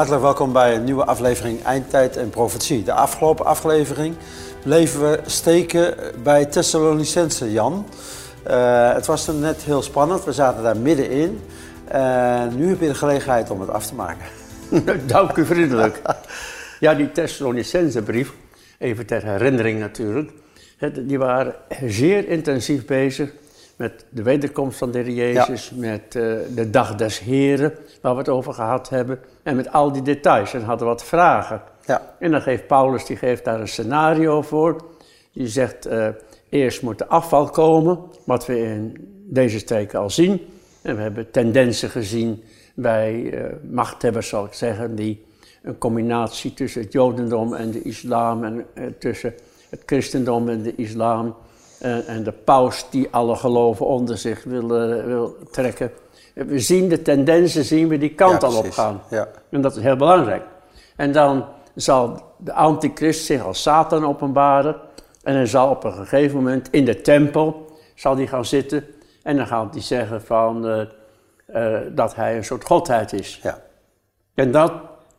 Hartelijk welkom bij een nieuwe aflevering Eindtijd en Profetie. De afgelopen aflevering bleven we steken bij Thessalonicense, Jan. Uh, het was net heel spannend, we zaten daar middenin. Uh, nu heb je de gelegenheid om het af te maken. Dank u vriendelijk. Ja, die Thessalonicense brief, even ter herinnering natuurlijk. Die waren zeer intensief bezig met de wederkomst van de Heer Jezus, met uh, de dag des Heren, waar we het over gehad hebben, en met al die details. En hadden wat vragen. Ja. En dan geeft Paulus, die geeft daar een scenario voor. Die zegt, uh, eerst moet de afval komen, wat we in deze streken al zien. En we hebben tendensen gezien bij uh, machthebbers, zal ik zeggen, die een combinatie tussen het jodendom en de islam en tussen het christendom en de islam en, en de paus die alle geloven onder zich wil, wil trekken. We zien de tendensen, zien we die kant al op gaan. Ja. En dat is heel belangrijk. En dan zal de antichrist zich als Satan openbaren. En hij zal op een gegeven moment in de tempel zal die gaan zitten. En dan gaat hij zeggen van, uh, uh, dat hij een soort godheid is. Ja. En dat...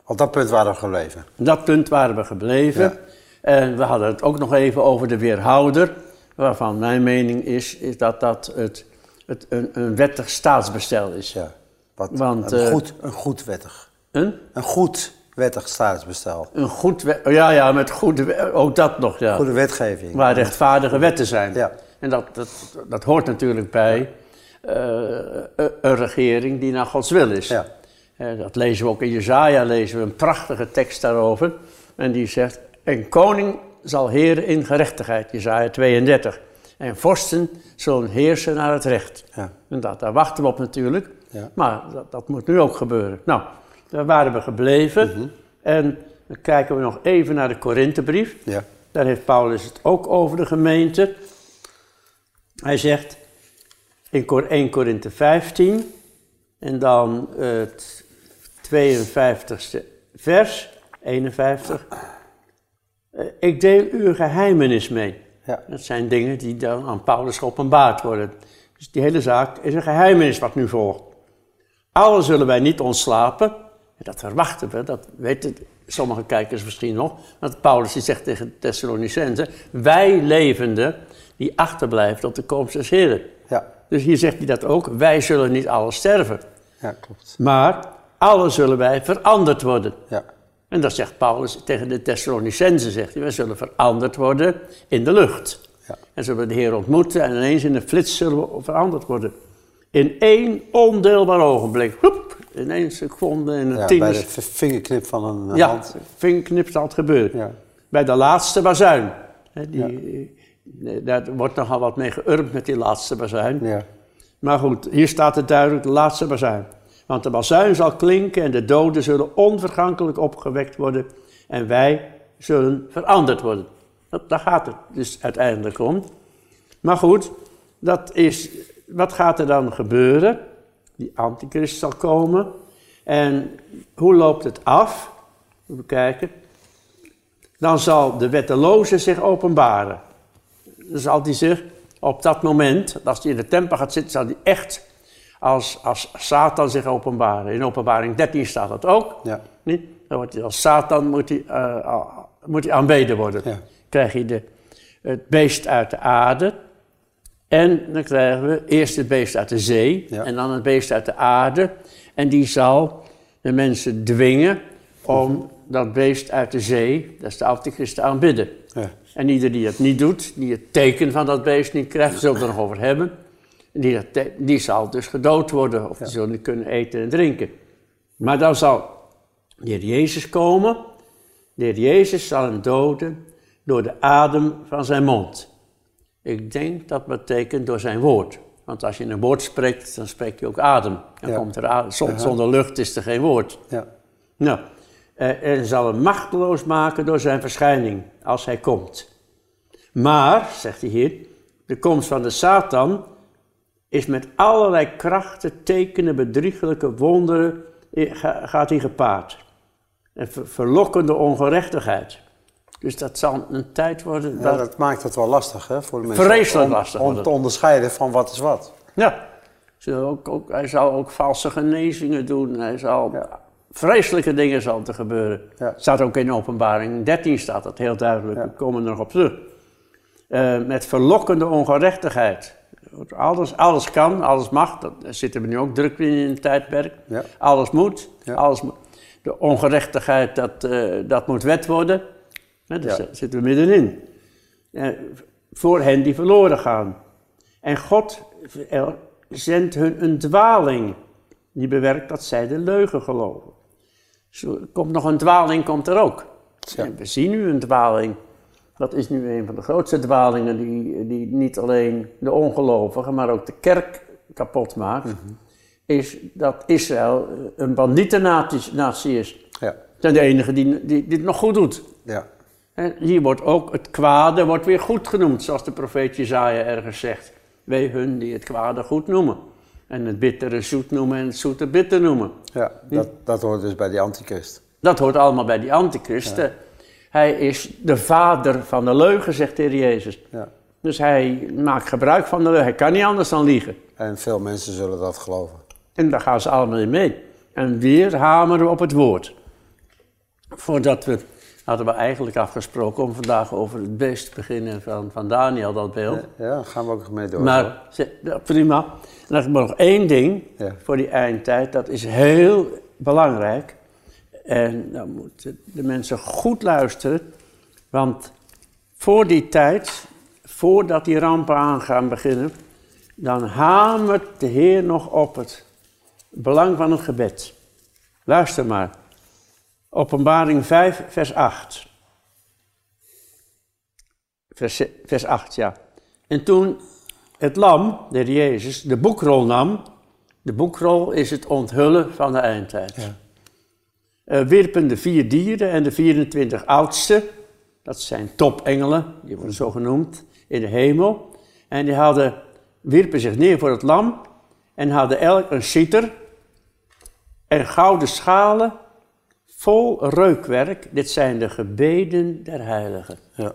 Op dat punt waren we gebleven. Op dat punt waren we gebleven. Ja. En we hadden het ook nog even over de weerhouder waarvan mijn mening is, is dat dat het, het een, een wettig staatsbestel is. Ja, wat, Want, een, uh, goed, een goed wettig. Een? Een goed wettig staatsbestel. Een goed, ja, ja, met goede, ook dat nog, ja. Goede wetgeving. Waar rechtvaardige wetten zijn. Ja. En dat, dat, dat hoort natuurlijk bij uh, een regering die naar Gods wil is. Ja. Uh, dat lezen we ook in Jezaja, lezen we een prachtige tekst daarover. En die zegt, een koning zal heren in gerechtigheid, Jezaja 32. En vorsten zullen heersen naar het recht. Ja. En dat, daar wachten we op natuurlijk. Ja. Maar dat, dat, moet nu ook gebeuren. Nou, daar waren we gebleven. Mm -hmm. En dan kijken we nog even naar de Korinthebrief. Ja. Daar heeft Paulus het ook over de gemeente. Hij zegt in 1 Korinthe 15 en dan het 52ste vers, 51. Uh, ik deel uw geheimenis mee. Ja. Dat zijn dingen die dan aan Paulus geopenbaard worden. Dus die hele zaak is een geheimenis wat nu volgt. Alle zullen wij niet ontslapen. Dat verwachten we, dat weten sommige kijkers misschien nog. Want Paulus die zegt tegen de Thessalonicenzen: Wij levenden die achterblijven tot de komst des Heren. Ja. Dus hier zegt hij dat ook: Wij zullen niet alle sterven. Ja, klopt. Maar alle zullen wij veranderd worden. Ja. En dat zegt Paulus tegen de Thessalonicenzen, zegt hij, we zullen veranderd worden in de lucht. Ja. En zullen we de Heer ontmoeten en ineens in een flits zullen we veranderd worden. In één ondeelbaar ogenblik, hoep, in één seconde, in een ja, bij de vingerknip van een ja, hand. Ja, vingerknip zal het gebeuren. Ja. Bij de laatste bazuin. Die, ja. Daar wordt nogal wat mee geurmd met die laatste bazuin. Ja. Maar goed, hier staat het duidelijk, de laatste bazuin. Want de bazuin zal klinken en de doden zullen onvergankelijk opgewekt worden en wij zullen veranderd worden. Dat, daar gaat het dus uiteindelijk om. Maar goed, dat is, wat gaat er dan gebeuren? Die antichrist zal komen. En hoe loopt het af? Even kijken. Dan zal de wetteloze zich openbaren. Dan zal hij zich op dat moment, als hij in de tempel gaat zitten, zal hij echt als, als Satan zich openbaren. In openbaring 13 staat dat ook. Ja. Niet? Dan wordt hij, als Satan moet hij, uh, moet hij aanbeden worden. Ja. krijg je de, het beest uit de aarde. En dan krijgen we eerst het beest uit de zee. Ja. En dan het beest uit de aarde. En die zal de mensen dwingen om dat beest uit de zee, dat is de antichrist, te aanbidden. Ja. En ieder die dat niet doet, die het teken van dat beest niet krijgt, zullen we het er nog over hebben die, die zal dus gedood worden of die zullen niet kunnen eten en drinken. Maar dan zal de heer Jezus komen. De heer Jezus zal hem doden door de adem van zijn mond. Ik denk dat betekent door zijn woord. Want als je een woord spreekt, dan spreek je ook adem. Dan komt er adem. Zonder, lucht is er geen woord. Ja. Nou, eh, en zal hem machteloos maken door zijn verschijning als hij komt. Maar, zegt hij hier, de komst van de Satan is met allerlei krachten, tekenen, bedriegelijke wonderen, gaat hij gepaard. En verlokkende ongerechtigheid. Dus dat zal een tijd worden. Ja, dat, maakt het wel lastig hè, voor de mensen. Vreselijk om, lastig. Om te onderscheiden van wat is wat. Ja. Ook, ook, hij zal ook valse genezingen doen. Hij zal ja. vreselijke dingen zal te gebeuren. Ja. Staat ook in openbaring 13 staat dat heel duidelijk. We komen er nog op terug. Uh, met verlokkende ongerechtigheid. Alles, alles kan, alles mag. Daar zitten we nu ook druk in in het tijdperk. Ja. Alles moet. Alles moet. De ongerechtigheid, dat, uh, dat moet wet worden. daar zitten we middenin. Voor hen die verloren gaan. En God zendt hun een dwaling. Die bewerkt dat zij de leugen geloven. Zo komt nog een dwaling, komt er ook. En we zien nu een dwaling. Dat is nu een van de grootste dwalingen die, die niet alleen de ongelovigen, maar ook de kerk kapot maakt. Mhm. Is dat Israël een bandietennatie is. Ja. zijn de enige die, die, het nog goed doet. Ja. En hier wordt ook het kwade wordt weer goed genoemd, zoals de profeet Jezaja ergens zegt. Wee hun die het kwade goed noemen. En het bittere zoet noemen en het zoete bitter noemen. Ja, dat, dat hoort dus bij die antichrist. Dat hoort allemaal bij die antichrist. Hij is de vader van de leugen, zegt de Heer Jezus. Ja. Dus hij maakt gebruik van de leugen. Hij kan niet anders dan liegen. En veel mensen zullen dat geloven. En daar gaan ze allemaal in mee. En weer hameren we op het woord. Voordat we, hadden we eigenlijk afgesproken om vandaag over het beest te beginnen van, van Daniel, dat beeld. Ja, ja gaan we ook mee door. Maar, prima. En dan heb ik nog één ding voor die eindtijd, dat is heel belangrijk. En dan moeten de mensen goed luisteren, want voor die tijd, voordat die rampen aan gaan beginnen, dan hamert de Heer nog op het belang van het gebed. Luister maar. Openbaring 5, vers 8. Vers, vers 8, ja. En toen het lam, de Jezus, de boekrol nam. De boekrol is het onthullen van de eindtijd. Ja. Uh, wierpen de vier dieren en de 24 oudste, dat zijn topengelen, die worden zo genoemd, in de hemel. En die hadden, wierpen zich neer voor het lam en hadden elk een citer en gouden schalen vol reukwerk. Dit zijn de gebeden der heiligen. Ja.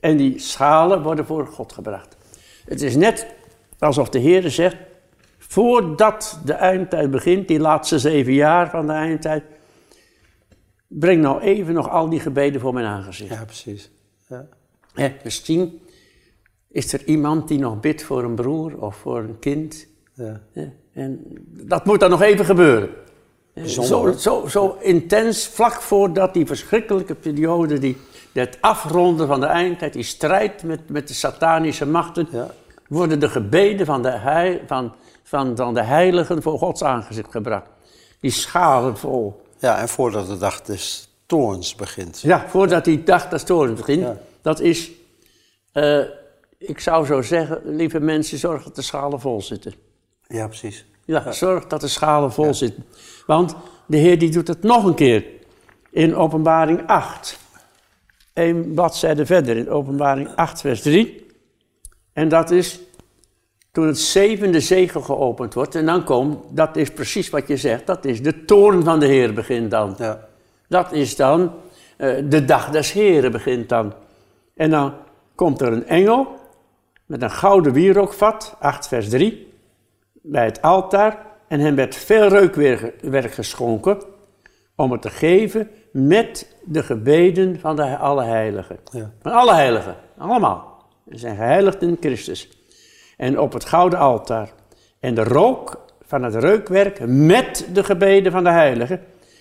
En die schalen worden voor God gebracht. Het is net alsof de Heer zegt, voordat de eindtijd begint, die laatste zeven jaar van de eindtijd, breng nou even nog al die gebeden voor mijn aangezicht. Ja, precies. Ja. misschien is er iemand die nog bidt voor een broer of voor een kind. Ja. En dat moet dan nog even gebeuren. Zo, zo, zo, intens, vlak voordat die verschrikkelijke periode, die, het afronden van de eindtijd, die strijd met, met de satanische machten, ja. worden de gebeden van de, van, van, van de heiligen voor Gods aangezicht gebracht. Die schalen vol. Ja, en voordat de dag des toorns begint. Ja, voordat die dag des toorns begint. Dat is, uh, ik zou zo zeggen, lieve mensen, zorg dat de schalen vol zitten. Ja, precies. Ja, zorg dat de schalen vol zitten. Want de Heer die doet het nog een keer in openbaring 8. Een bladzijde verder in openbaring 8 vers 3. En dat is toen het zevende zegel geopend wordt. En dan komt, dat is precies wat je zegt, dat is de toorn van de Heer begint dan. Ja. Dat is dan, uh, de dag des Heren begint dan. En dan komt er een engel met een gouden wierookvat, 8 vers 3 bij het altaar en hem werd veel reukwerk geschonken om het te geven met de gebeden van de alle heiligen. Ja. Van alle heiligen, allemaal. Ze zijn geheiligd in Christus. En op het gouden altaar. En de rook van het reukwerk met de gebeden van de heiligen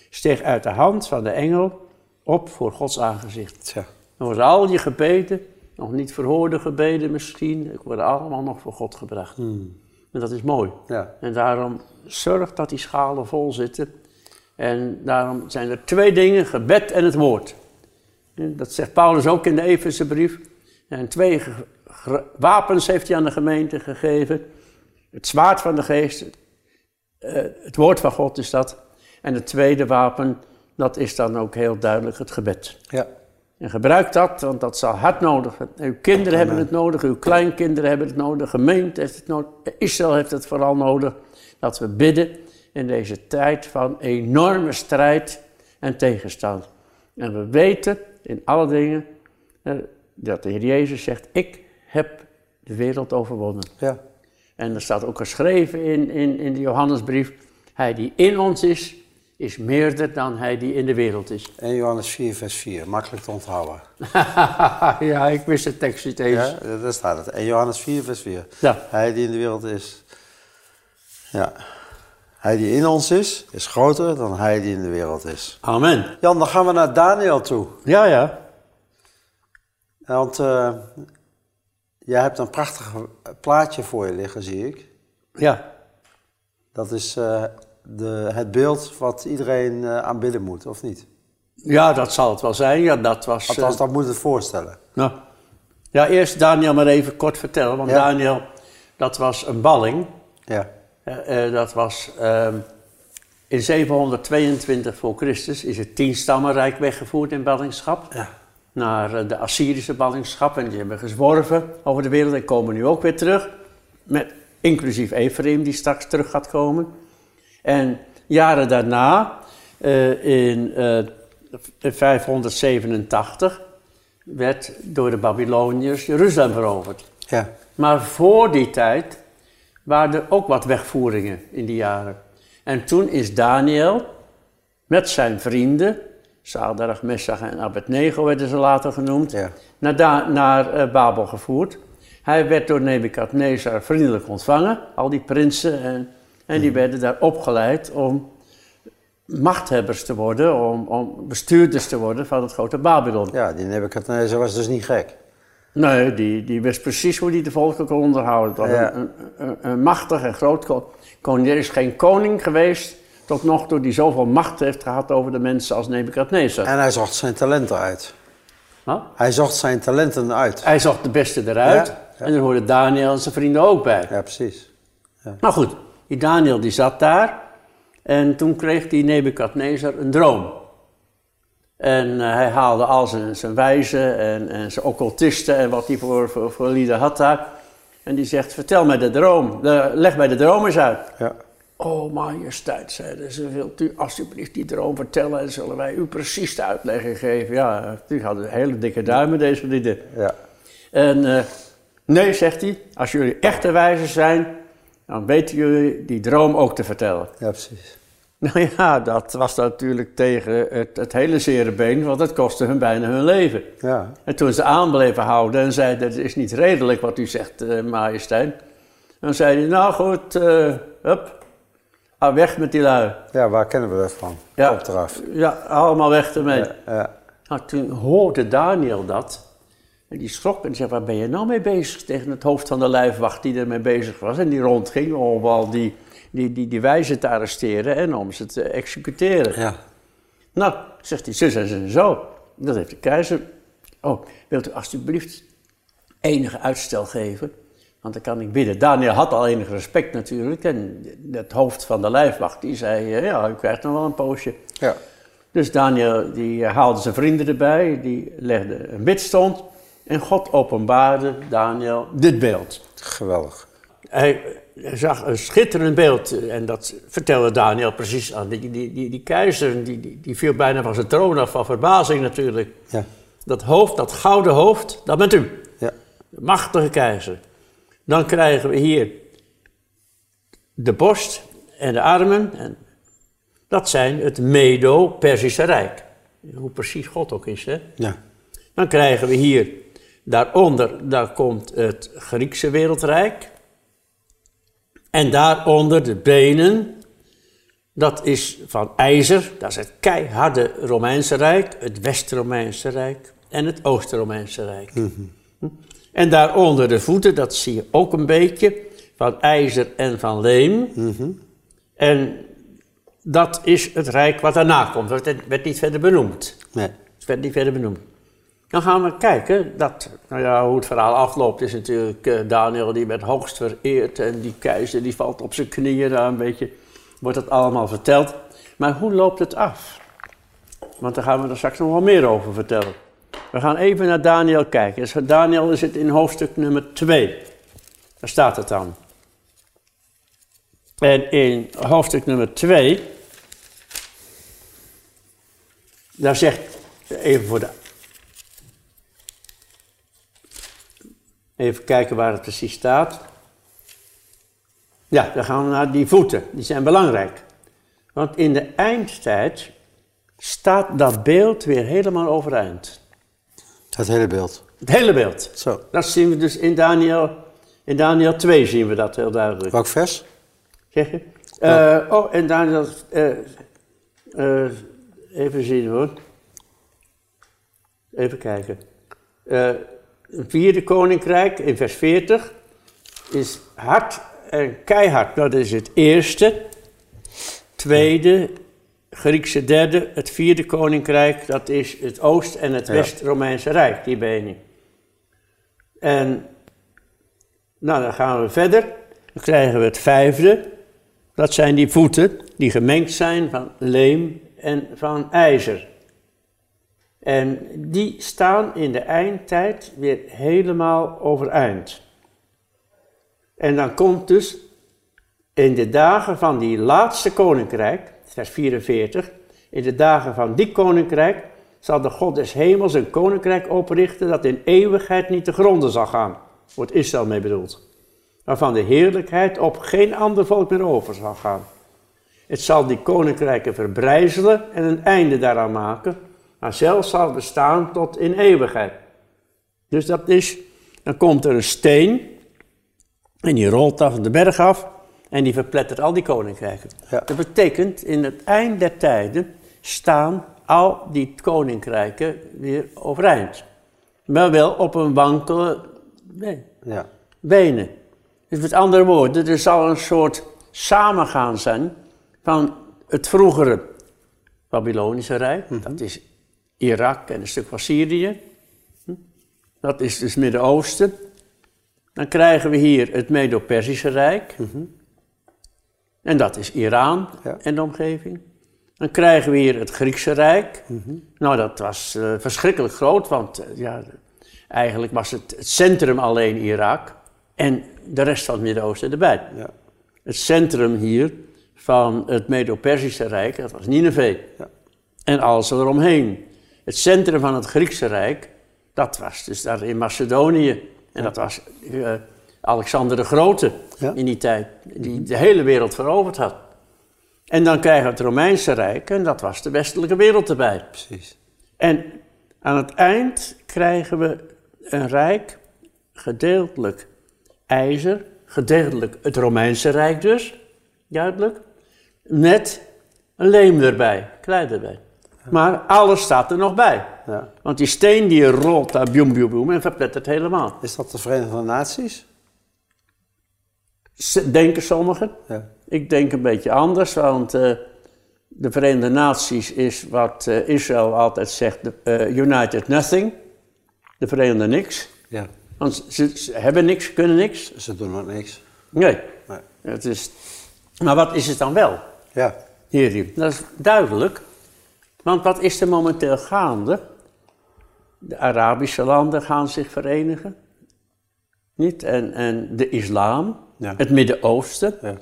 steeg uit de hand van de engel op voor Gods aangezicht. Ja. Dan worden al die gebeden, nog niet verhoorde gebeden misschien, worden allemaal nog voor God gebracht. Hmm. En dat is mooi. Ja. En daarom zorg dat die schalen vol zitten. En daarom zijn er twee dingen, gebed en het woord. Dat zegt Paulus ook in de Efeze brief. En twee wapens heeft hij aan de gemeente gegeven. Het zwaard van de geest, eh, het woord van God is dat. En het tweede wapen, dat is dan ook heel duidelijk het gebed. Ja. En gebruik dat, want dat zal hard nodig. Uw kinderen hebben het nodig, uw kleinkinderen hebben het nodig, de gemeente heeft het nodig, Israël heeft het vooral nodig. Dat we bidden in deze tijd van enorme strijd en tegenstand. En we weten in alle dingen eh, dat de Heer Jezus zegt, ik heb de wereld overwonnen. Ja. En er staat ook geschreven in, in, in de Johannesbrief, hij die in ons is, is meerder dan hij die in de wereld is. 1 Johannes 4, vers 4, makkelijk te onthouden. ja, ik wist de tekst niet eens. Ja, daar staat het. 1 Johannes 4, vers 4. Ja. Hij die in de wereld is. Ja. Hij die in ons is, is groter dan hij die in de wereld is. Amen. Jan, dan gaan we naar Daniel toe. Ja, ja. Want uh, jij hebt een prachtig plaatje voor je liggen, zie ik. Ja. Dat is uh, de, het beeld wat iedereen uh, aanbidden moet, of niet? Ja, dat zal het wel zijn. Ja, dat was, Althans, dat moet het voorstellen. Nou, ja, eerst Daniel maar even kort vertellen. Want Daniel, dat was een balling. Ja. Dat was uh, in 722 voor Christus is het tienstammenrijk weggevoerd in ballingschap. Ja. Naar de Assyrische ballingschap. En die hebben gezworven over de wereld en komen nu ook weer terug. Met, inclusief Ephraim die straks terug gaat komen. En jaren daarna, uh, in 587, werd door de Babyloniërs Jeruzalem veroverd. Ja. Maar voor die tijd waren er ook wat wegvoeringen in die jaren. En toen is Daniel met zijn vrienden, Sadrach, Messach en Abednego werden ze later genoemd, ja. naar, naar uh, Babel gevoerd. Hij werd door Nebukadnezar vriendelijk ontvangen, al die prinsen, en, en die werden daar opgeleid om machthebbers te worden, om, om bestuurders te worden van het grote Babylon. Ja, die Nebukadnezar was dus niet gek. Nee, die, die wist precies hoe hij de volken kon onderhouden. Het was Ja. een, een, een machtig en groot ko- koning. Er is geen koning geweest tot nog toe die zoveel macht heeft gehad over de mensen als Nebukadnezar. En hij zocht zijn talenten uit. Huh? Hij zocht zijn talenten uit. Hij zocht de beste eruit Ja, ja. en daar hoorden Daniel en zijn vrienden ook bij. Ja, precies. Maar goed, die Daniel die zat daar en toen kreeg die Nebukadnezar een droom. En eh, hij haalde al zijn, zijn wijzen en, en zijn occultisten en wat hij voor, voor, voor lieden had daar. En die zegt, vertel mij de droom, de- leg mij de droom eens uit. Ja. Oh, majesteit, zeiden ze, wilt u alsjeblieft die droom vertellen en zullen wij u precies de uitleg geven? Ja, die hadden hele dikke duimen, deze lieden. Ja. En eh, nee, zegt hij, als jullie echte wijzen zijn, dan weten jullie die droom ook te vertellen. ja, precies. Nou ja, dat was natuurlijk tegen het, het hele zere been, want het kostte hun bijna hun leven. Ja. En toen ze aan bleven houden en zeiden, het is niet redelijk wat u zegt, eh, majesteit. Dan zei hij, nou goed, hup, ah, weg met die lui. ja, waar kennen we dat van? Ja. Eraf. Ja, allemaal weg ermee. Ja, ja. Nou, toen hoorde Daniel dat. En die schrok en zei, waar ben je nou mee bezig? Tegen het hoofd van de lijfwacht die ermee bezig was. En die rondging om al die, die, die, die wijzen te arresteren en om ze te executeren. ja. Nou, zegt hij, zus en zo en zo. Dat heeft de keizer. Oh, wilt u alstublieft enige uitstel geven? Want dan kan ik bidden. Daniel had al enig respect natuurlijk. En het hoofd van de lijfwacht, die zei, eh, ja, u krijgt nog wel een poosje. ja. Dus Daniel die eh, haalde zijn vrienden erbij, die legde een bidstond. En God openbaarde Daniel dit beeld. Geweldig. Hij zag een schitterend beeld en dat vertelde Daniel precies aan. Die, die, die, die keizer, die, die, die viel bijna van zijn troon af, van verbazing natuurlijk. Ja. Dat hoofd, dat gouden hoofd, dat bent u. Ja. De machtige keizer. Dan krijgen we hier de borst en de armen. En dat zijn het Medo-Persische Rijk. Hoe precies God ook is, hè? Ja. Dan krijgen we hier, daaronder, daar komt het Griekse wereldrijk. En daaronder de benen, dat is van ijzer, dat is het keiharde Romeinse Rijk, het West-Romeinse Rijk en het Oost-Romeinse Rijk. Hm? En daaronder de voeten, dat zie je ook een beetje, van ijzer en van leem. En dat is het rijk wat daarna komt, dat werd niet verder benoemd. Nee. Het werd niet verder benoemd. Dan gaan we kijken, dat, nou ja, hoe het verhaal afloopt is natuurlijk eh, Daniel die werd hoogst vereerd en die keizer die valt op zijn knieën daar een beetje, wordt dat allemaal verteld. Maar hoe loopt het af? Want daar gaan we er straks nog wel meer over vertellen. We gaan even naar Daniel kijken. Dus Daniel het in hoofdstuk nummer 2. Daar staat het dan. En in hoofdstuk nummer 2, daar zegt, even voor de Even kijken waar het precies staat. Ja, dan gaan we naar die voeten. Die zijn belangrijk. Want in de eindtijd staat dat beeld weer helemaal overeind. Het hele beeld? Het hele beeld. Zo. Dat zien we dus in Daniel, in Daniel 2 zien we dat heel duidelijk. Welk vers? Zeg je? Uh, oh, en Daniel, uh, uh, even zien hoor. Even kijken. vierde koninkrijk in vers 40 is hard en keihard. Dat is het eerste. Tweede, Griekse derde, het vierde koninkrijk, dat is het Oost- en het West-Romeinse Rijk, die benen. En nou, dan gaan we verder. Dan krijgen we het vijfde. Dat zijn die voeten die gemengd zijn van leem en van ijzer. En die staan in de eindtijd weer helemaal overeind. En dan komt dus in de dagen van die laatste koninkrijk, vers 44, in de dagen van die koninkrijk zal de God des hemels een koninkrijk oprichten dat in eeuwigheid niet te gronden zal gaan. Wordt Israël mee bedoeld. Waarvan de heerlijkheid op geen ander volk meer over zal gaan. Het zal die koninkrijken verbrijzelen en een einde daaraan maken, maar zelf zal bestaan tot in eeuwigheid. Dus dat is, dan komt er een steen en die rolt af de berg af en die verplettert al die koninkrijken. Dat betekent, in het eind der tijden staan al die koninkrijken weer overeind. Maar wel op een wankele been. Ja. benen. Dus met andere woorden, er zal een soort samengaan zijn van het vroegere Babylonische Rijk. Mhm. Dat is Irak en een stuk van Syrië. Hm? Dat is dus Midden-Oosten. Dan krijgen we hier het Medo-Persische Rijk. Mhm. En dat is Iran en de omgeving. Dan krijgen we hier het Griekse Rijk. Nou, dat was uh, verschrikkelijk groot, want uh, ja, eigenlijk was het, het, centrum alleen Irak en de rest van het Midden-Oosten erbij. Ja. Het centrum hier van het Medo-Persische Rijk, dat was Nineveh. Ja. En alles eromheen. Het centrum van het Griekse Rijk, dat was dus daar in Macedonië. En dat was uh, Alexander de Grote in die tijd, die de hele wereld veroverd had. En dan krijgen we het Romeinse Rijk en dat was de westelijke wereld erbij. Precies. En aan het eind krijgen we een rijk, gedeeltelijk ijzer, gedeeltelijk het Romeinse Rijk dus, duidelijk, met een leem erbij, klei erbij. Maar alles staat er nog bij. Ja. Want die steen die rolt daar, boem, boem, boem, en verplettert helemaal. Is dat de Verenigde Naties? Denken sommigen. Ja. Ik denk een beetje anders, want uh, de Verenigde Naties is wat uh, Israël altijd zegt, de, uh, United Nothing. De Verenigde niks. Ja. Want ze, ze, hebben niks, kunnen niks. Ze doen nog niks. Nee. nee. Het is, maar wat is het dan wel? Ja. Dat is duidelijk. Want wat is er momenteel gaande? De Arabische landen gaan zich verenigen. Niet? En, en de islam, ja. het Midden-Oosten. Ja.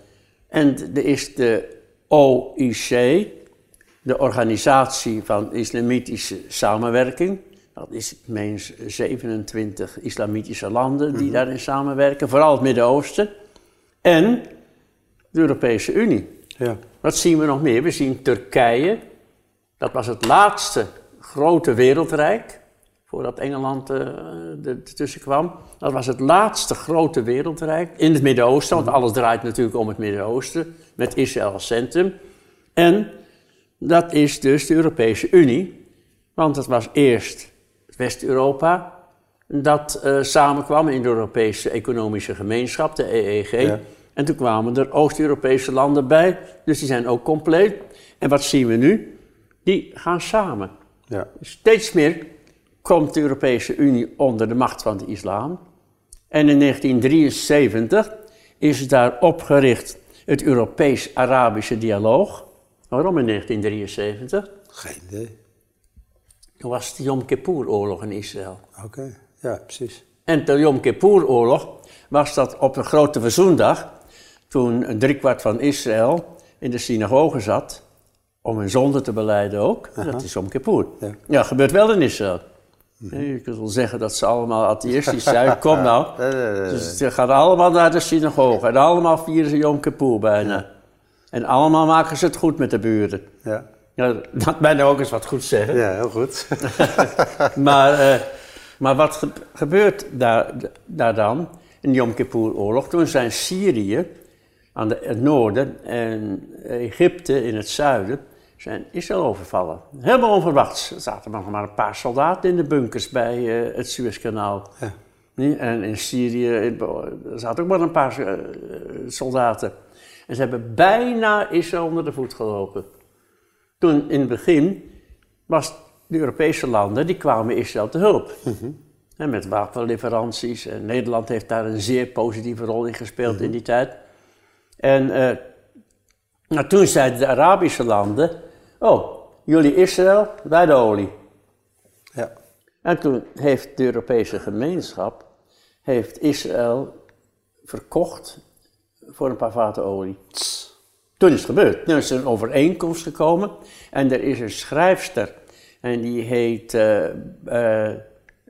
En er is de OIC, de Organisatie van Islamitische Samenwerking. Dat is, ik meen, 27 islamitische landen die mm daarin samenwerken, vooral het Midden-Oosten. En de Europese Unie. Ja. Wat zien we nog meer? We zien Turkije, dat was het laatste grote wereldrijk, voordat Engeland uh, ertussen kwam. Dat was het laatste grote wereldrijk in het Midden-Oosten, want alles draait natuurlijk om het Midden-Oosten, met Israël als centrum. En dat is dus de Europese Unie, want het was eerst West-Europa dat uh, samenkwam in de Europese Economische Gemeenschap, de EEG. En toen kwamen er Oost-Europese landen bij, dus die zijn ook compleet. En wat zien we nu? Die gaan samen. Ja. Steeds meer komt de Europese Unie onder de macht van de islam. En in 1973 is daar opgericht het Europees-Arabische dialoog. Waarom in 1973? Geen idee. Toen was de Yom Kippur-oorlog in Israël. Oké, ja, precies. En de Yom Kippur-oorlog was dat op een grote verzoendag, toen een driekwart van Israël in de synagoge zat, om hun zonde te beleiden ook. Dat is Yom Kippur. Ja. ja, gebeurt wel in Israël. Je kunt wel zeggen dat ze allemaal atheïstisch zijn. Kom nou. Dus ze gaan allemaal naar de synagoge. En allemaal vieren ze Yom Kippur bijna. En allemaal maken ze het goed met de buren. Ja. ja dat mij nou ook eens wat goed zeggen. Ja, heel goed. maar, uh, maar wat gebeurt daar, daar dan in de Yom Kippur-oorlog? Toen zijn Syrië aan de, het noorden en Egypte in het zuiden zijn Israël overvallen. Helemaal onverwachts. Er zaten nog maar een paar soldaten in de bunkers bij uh, het Suezkanaal. Ja. En in Syrië zaten ook maar een paar uh, soldaten. En ze hebben bijna Israël onder de voet gelopen. Toen in het begin was de Europese landen, die kwamen Israël te hulp. Mm en met wapenleveranties. En Nederland heeft daar een zeer positieve rol in gespeeld in die tijd. En uh, nou, toen zeiden de Arabische landen: Oh, jullie Israël, wij de olie. Ja. En toen heeft de Europese gemeenschap heeft Israël verkocht voor een paar vaten olie. Toen is het gebeurd. Toen is er een overeenkomst gekomen en er is een schrijfster en die heet uh, uh,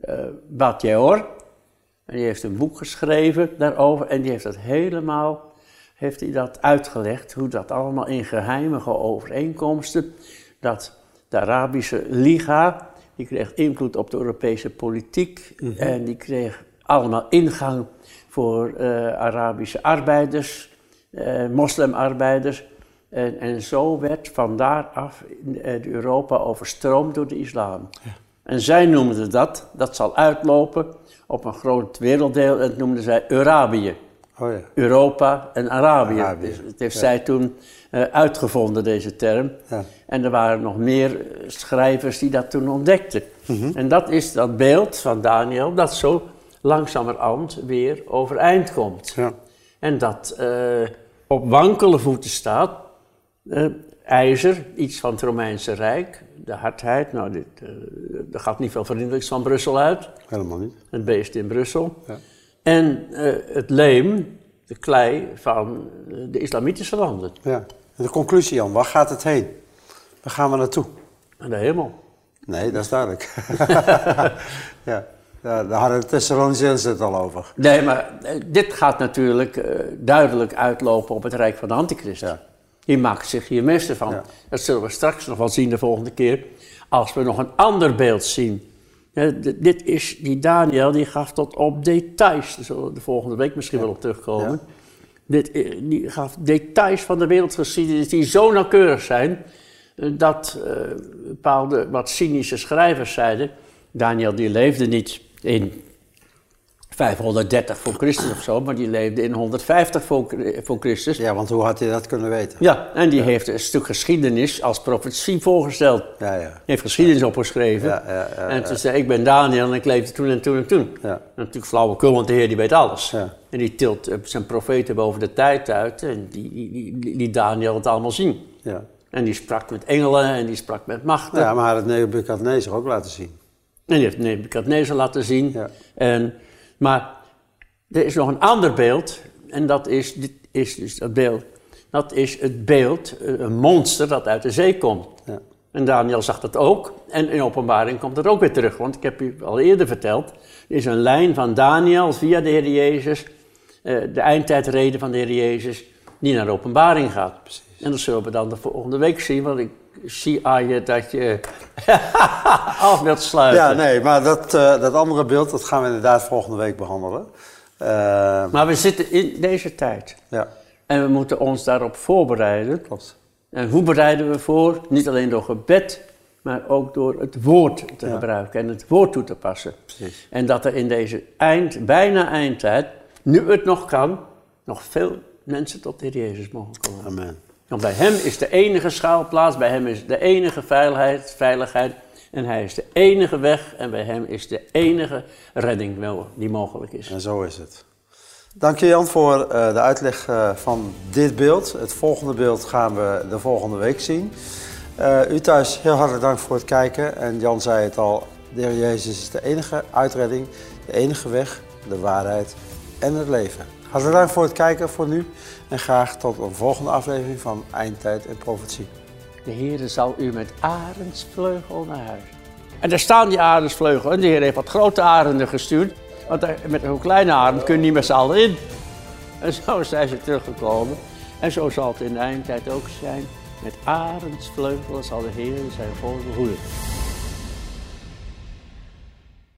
uh, En die heeft een boek geschreven daarover en die heeft dat helemaal heeft hij dat uitgelegd, hoe dat allemaal in geheimige overeenkomsten, dat de Arabische Liga, die kreeg invloed op de Europese politiek mhm. en die kreeg allemaal ingang voor uh, Arabische arbeiders, uh, moslimarbeiders. En, en zo werd van daaraf uh, Europa overstroomd door de islam. Ja. En zij noemden dat, dat zal uitlopen op een groot werelddeel, en dat noemden zij Arabië. Oh ja. Europa en Arabië. Arabië. Dus het heeft zij toen uh, uitgevonden, deze term. Ja. En er waren nog meer schrijvers die dat toen ontdekten. Mm -hmm. En dat is dat beeld van Daniel dat zo langzamerhand weer overeind komt. Ja. En dat uh, op wankele voeten staat. Uh, ijzer, iets van het Romeinse Rijk, de hardheid. Nou, dit, er gaat niet veel vriendelijks van Brussel uit. Helemaal niet. Het beest in Brussel. Ja. En uh, het leem, de klei van de islamitische landen. Ja. de conclusie, Jan, waar gaat het heen? Waar gaan we naartoe? Naar de hemel. Nee, dat is duidelijk. ja. Daar hadden de Thessalonicenzen het al over. Nee, maar eh, dit gaat natuurlijk uh, duidelijk uitlopen op het Rijk van de Antichrist. Ja. Die maakt zich hier meester van. Ja. Dat zullen we straks nog wel zien de volgende keer. Als we nog een ander beeld zien dit is, die Daniel die gaf tot op details, daar zullen we de volgende week misschien wel op terugkomen. Dit, eh, die gaf details van de wereldgeschiedenis die zo nauwkeurig zijn, eh, dat uh, bepaalde wat cynische schrijvers zeiden, Daniel die leefde niet in 530 voor Christus of zo, maar die leefde in 150 voor, voor Christus. Ja, want hoe had hij dat kunnen weten? Ja, en die heeft een stuk geschiedenis als profetie voorgesteld. Ja, ja. Hij heeft geschiedenis opgeschreven. Ja, ja, ja, en toen zei ik ben Daniel en ik leefde toen en toen en toen. Ja. En natuurlijk flauwekul, want de Heer die weet alles. Ja. En die tilt eh, zijn profeten boven de tijd uit en die, die, die, die Daniel het allemaal zien. Ja. En die sprak met engelen en die sprak met machten. Ja, maar hij had het Nebuchadnezzar ook laten zien. En die heeft Nebuchadnezzar laten zien. Ja. En maar er is nog een ander beeld, en dat is, dit is dus dat beeld. Dat is het beeld, eh, een monster dat uit de zee komt. Ja. En Daniel zag dat ook. En in openbaring komt dat ook weer terug. Want ik heb u al eerder verteld. Er is een lijn van Daniel via de Heer Jezus. Eh, de eindtijdreden van de Heer Jezus. Die naar de openbaring gaat. Precies. En dat zullen we dan de volgende week zien. Want ik zie aan je dat je af wilt sluiten. Ja, nee, maar dat, uh, dat andere beeld, dat gaan we inderdaad volgende week behandelen. Uh, maar we zitten in deze tijd. Ja. En we moeten ons daarop voorbereiden. Klopt. En hoe bereiden we voor? Niet alleen door gebed, maar ook door het woord te gebruiken en het woord toe te passen. Precies. En dat er in deze eind, bijna eindtijd, nu het nog kan, nog veel mensen tot de Heer Jezus mogen komen. Amen. Want bij hem is de enige schuilplaats, bij hem is de enige veiligheid, veiligheid en hij is de enige weg en bij hem is de enige redding die mogelijk is. En zo is het. Dank je Jan voor uh, de uitleg uh, van dit beeld. Het volgende beeld gaan we de volgende week zien. Uh, u thuis heel hartelijk dank voor het kijken. En Jan zei het al, de Heer Jezus is de enige uitredding, de enige weg, de waarheid en het leven. Hartelijk dank voor het kijken voor nu en graag tot een volgende aflevering van Eindtijd en Profetie. De Heer zal u met arendsvleugel naar huis. En daar staan die arendsvleugel en de Heer heeft wat grote arenden gestuurd, want met een kleine arend kun je niet met z'n allen in. En zo zijn ze teruggekomen. En zo zal het in de eindtijd ook zijn. Met arendsvleugels zal de Heer zijn volk behoeden.